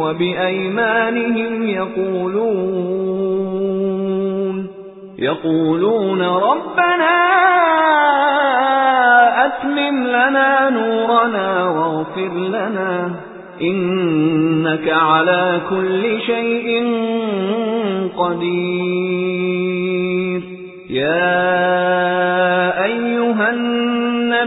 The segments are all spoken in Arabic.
وبأيمانهم يقولون يقولون ربنا أتمم لنا نورنا واغفر لنا إنك على كل شيء قدير يا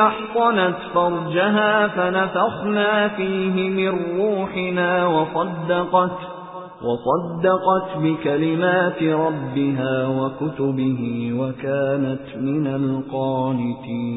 أحصنت فرجها فنفخنا فيه من روحنا وصدقت وصدقت بكلمات ربها وكتبه وكانت من القانتين.